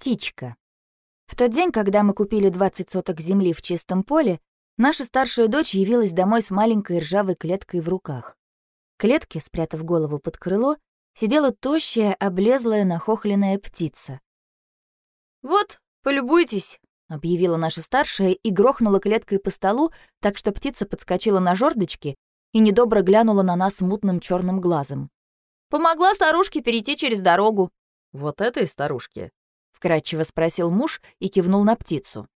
Птичка. В тот день, когда мы купили 20 соток земли в чистом поле, наша старшая дочь явилась домой с маленькой ржавой клеткой в руках. В клетке, спрятав голову под крыло, сидела тощая, облезлая, нахохленная птица. «Вот, полюбуйтесь», — объявила наша старшая и грохнула клеткой по столу, так что птица подскочила на жердочки и недобро глянула на нас мутным черным глазом. «Помогла старушке перейти через дорогу». «Вот этой старушке?» Вкрадчиво спросил муж и кивнул на птицу.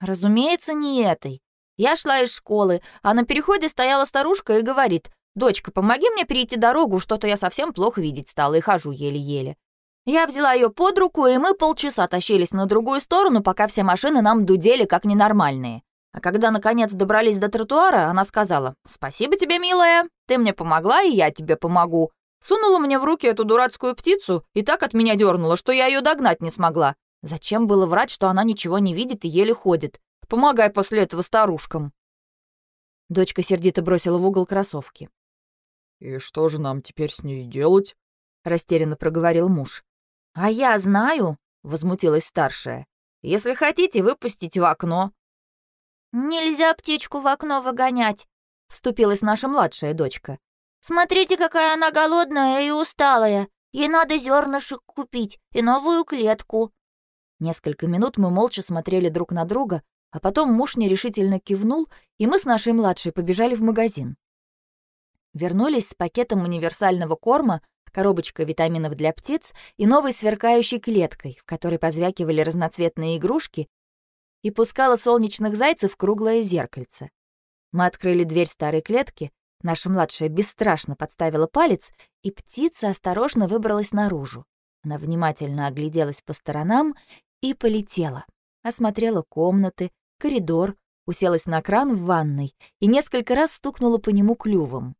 «Разумеется, не этой. Я шла из школы, а на переходе стояла старушка и говорит, «Дочка, помоги мне перейти дорогу, что-то я совсем плохо видеть стала и хожу еле-еле». Я взяла ее под руку, и мы полчаса тащились на другую сторону, пока все машины нам дудели как ненормальные. А когда, наконец, добрались до тротуара, она сказала, «Спасибо тебе, милая, ты мне помогла, и я тебе помогу. Сунула мне в руки эту дурацкую птицу и так от меня дернула, что я ее догнать не смогла. Зачем было врать, что она ничего не видит и еле ходит? Помогай после этого старушкам. Дочка сердито бросила в угол кроссовки. «И что же нам теперь с ней делать?» — растерянно проговорил муж. «А я знаю», — возмутилась старшая. «Если хотите, выпустите в окно». «Нельзя птичку в окно выгонять», — вступилась наша младшая дочка. Смотрите, какая она голодная и усталая. Ей надо зернышек купить и новую клетку». Несколько минут мы молча смотрели друг на друга, а потом муж нерешительно кивнул, и мы с нашей младшей побежали в магазин. Вернулись с пакетом универсального корма, коробочкой витаминов для птиц и новой сверкающей клеткой, в которой позвякивали разноцветные игрушки, и пускала солнечных зайцев круглое зеркальце. Мы открыли дверь старой клетки, Наша младшая бесстрашно подставила палец, и птица осторожно выбралась наружу. Она внимательно огляделась по сторонам и полетела. Осмотрела комнаты, коридор, уселась на кран в ванной и несколько раз стукнула по нему клювом.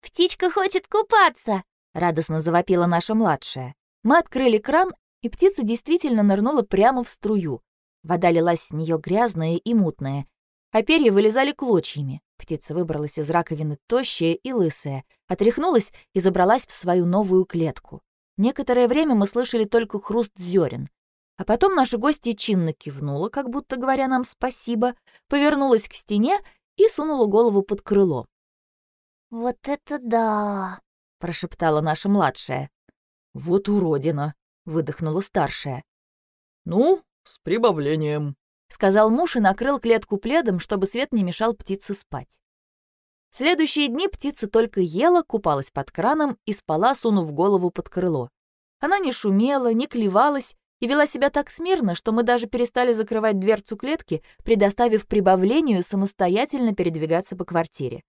«Птичка хочет купаться!» — радостно завопила наша младшая. Мы открыли кран, и птица действительно нырнула прямо в струю. Вода лилась с нее грязная и мутная, а перья вылезали клочьями. Птица выбралась из раковины тощая и лысая, отряхнулась и забралась в свою новую клетку. Некоторое время мы слышали только хруст зерен. А потом наша гостья чинно кивнула, как будто говоря нам спасибо, повернулась к стене и сунула голову под крыло. «Вот это да!» — прошептала наша младшая. «Вот уродина!» — выдохнула старшая. «Ну, с прибавлением», сказал муж и накрыл клетку пледом, чтобы свет не мешал птице спать. В следующие дни птица только ела, купалась под краном и спала, сунув голову под крыло. Она не шумела, не клевалась и вела себя так смирно, что мы даже перестали закрывать дверцу клетки, предоставив прибавлению самостоятельно передвигаться по квартире.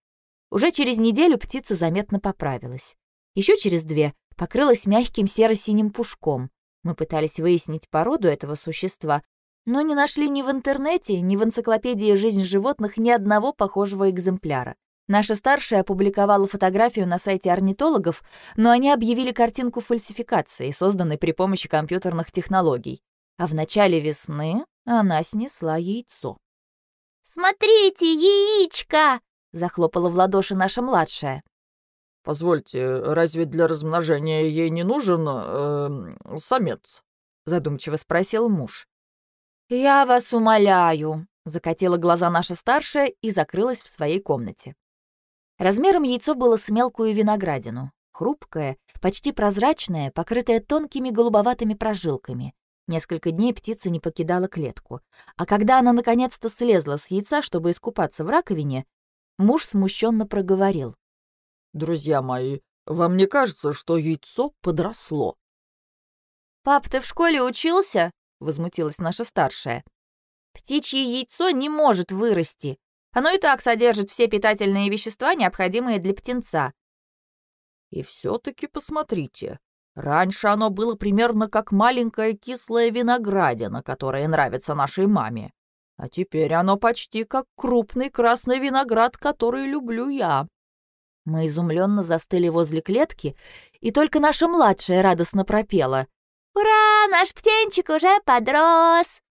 Уже через неделю птица заметно поправилась. Еще через две покрылась мягким серо-синим пушком. Мы пытались выяснить породу этого существа, но не нашли ни в интернете, ни в энциклопедии «Жизнь животных» ни одного похожего экземпляра. Наша старшая опубликовала фотографию на сайте орнитологов, но они объявили картинку фальсификацией, созданной при помощи компьютерных технологий. А в начале весны она снесла яйцо. «Смотрите, яичко!» — захлопала в ладоши наша младшая. «Позвольте, разве для размножения ей не нужен э, самец?» — задумчиво спросил муж. «Я вас умоляю», — закатила глаза наша старшая и закрылась в своей комнате. Размером яйцо было с мелкую виноградину, хрупкое, почти прозрачное, покрытое тонкими голубоватыми прожилками. Несколько дней птица не покидала клетку, а когда она наконец-то слезла с яйца, чтобы искупаться в раковине, муж смущенно проговорил. «Друзья мои, вам не кажется, что яйцо подросло?» «Пап, ты в школе учился?» Возмутилась наша старшая. «Птичье яйцо не может вырасти. Оно и так содержит все питательные вещества, необходимые для птенца». «И все-таки посмотрите. Раньше оно было примерно как маленькая кислая виноградина, которая нравится нашей маме. А теперь оно почти как крупный красный виноград, который люблю я». Мы изумленно застыли возле клетки, и только наша младшая радостно пропела. «Ура! Наш птенчик уже подрос!»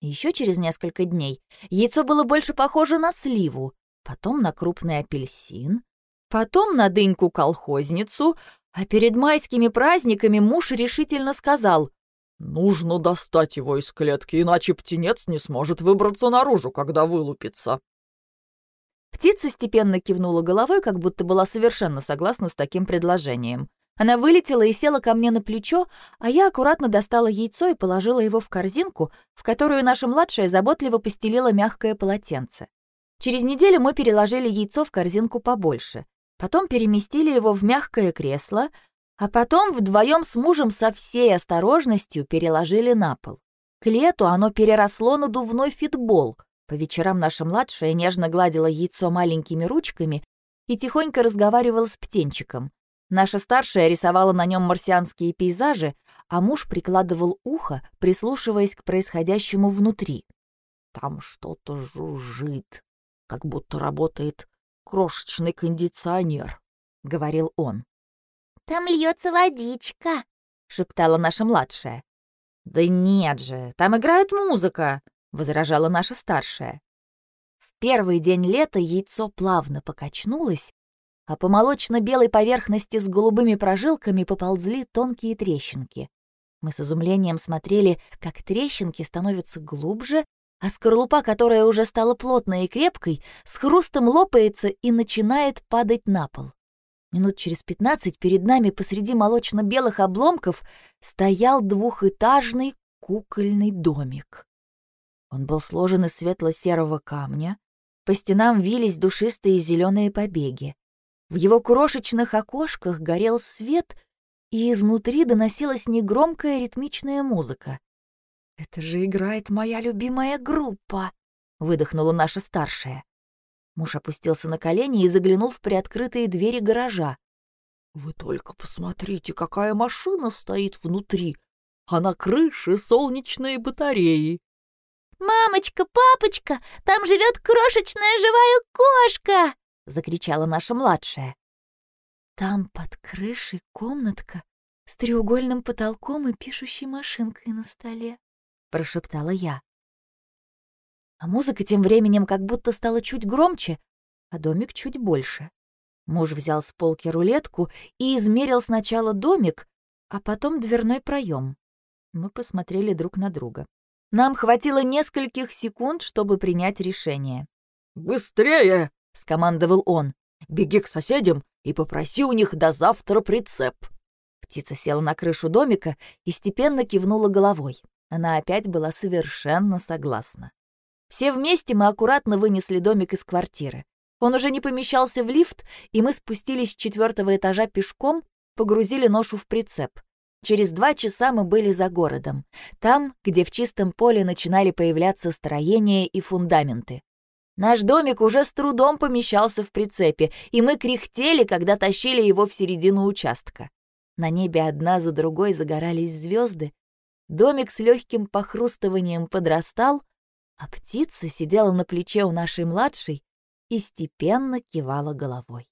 Еще через несколько дней яйцо было больше похоже на сливу, потом на крупный апельсин, потом на дыньку-колхозницу, а перед майскими праздниками муж решительно сказал Нужно достать его из клетки, иначе птенец не сможет выбраться наружу, когда вылупится. Птица степенно кивнула головой, как будто была совершенно согласна с таким предложением. Она вылетела и села ко мне на плечо, а я аккуратно достала яйцо и положила его в корзинку, в которую наша младшая заботливо постелила мягкое полотенце. Через неделю мы переложили яйцо в корзинку побольше, потом переместили его в мягкое кресло, а потом вдвоем с мужем со всей осторожностью переложили на пол. К лету оно переросло на дувной фитбол. По вечерам наша младшая нежно гладила яйцо маленькими ручками и тихонько разговаривала с птенчиком. Наша старшая рисовала на нем марсианские пейзажи, а муж прикладывал ухо, прислушиваясь к происходящему внутри. «Там что-то жужжит, как будто работает крошечный кондиционер», — говорил он. «Там льется водичка», — шептала наша младшая. «Да нет же, там играет музыка», — возражала наша старшая. В первый день лета яйцо плавно покачнулось, а по молочно-белой поверхности с голубыми прожилками поползли тонкие трещинки. Мы с изумлением смотрели, как трещинки становятся глубже, а скорлупа, которая уже стала плотной и крепкой, с хрустом лопается и начинает падать на пол. Минут через пятнадцать перед нами посреди молочно-белых обломков стоял двухэтажный кукольный домик. Он был сложен из светло-серого камня, по стенам вились душистые зеленые побеги. В его крошечных окошках горел свет, и изнутри доносилась негромкая ритмичная музыка. «Это же играет моя любимая группа!» — выдохнула наша старшая. Муж опустился на колени и заглянул в приоткрытые двери гаража. «Вы только посмотрите, какая машина стоит внутри, а на крыше солнечные батареи!» «Мамочка, папочка, там живет крошечная живая кошка!» — закричала наша младшая. «Там под крышей комнатка с треугольным потолком и пишущей машинкой на столе», — прошептала я. А музыка тем временем как будто стала чуть громче, а домик чуть больше. Муж взял с полки рулетку и измерил сначала домик, а потом дверной проем. Мы посмотрели друг на друга. Нам хватило нескольких секунд, чтобы принять решение. «Быстрее!» — скомандовал он. «Беги к соседям и попроси у них до завтра прицеп». Птица села на крышу домика и степенно кивнула головой. Она опять была совершенно согласна. Все вместе мы аккуратно вынесли домик из квартиры. Он уже не помещался в лифт, и мы спустились с четвертого этажа пешком, погрузили ношу в прицеп. Через два часа мы были за городом, там, где в чистом поле начинали появляться строения и фундаменты. Наш домик уже с трудом помещался в прицепе, и мы кряхтели, когда тащили его в середину участка. На небе одна за другой загорались звезды. Домик с легким похрустыванием подрастал, а птица сидела на плече у нашей младшей и степенно кивала головой.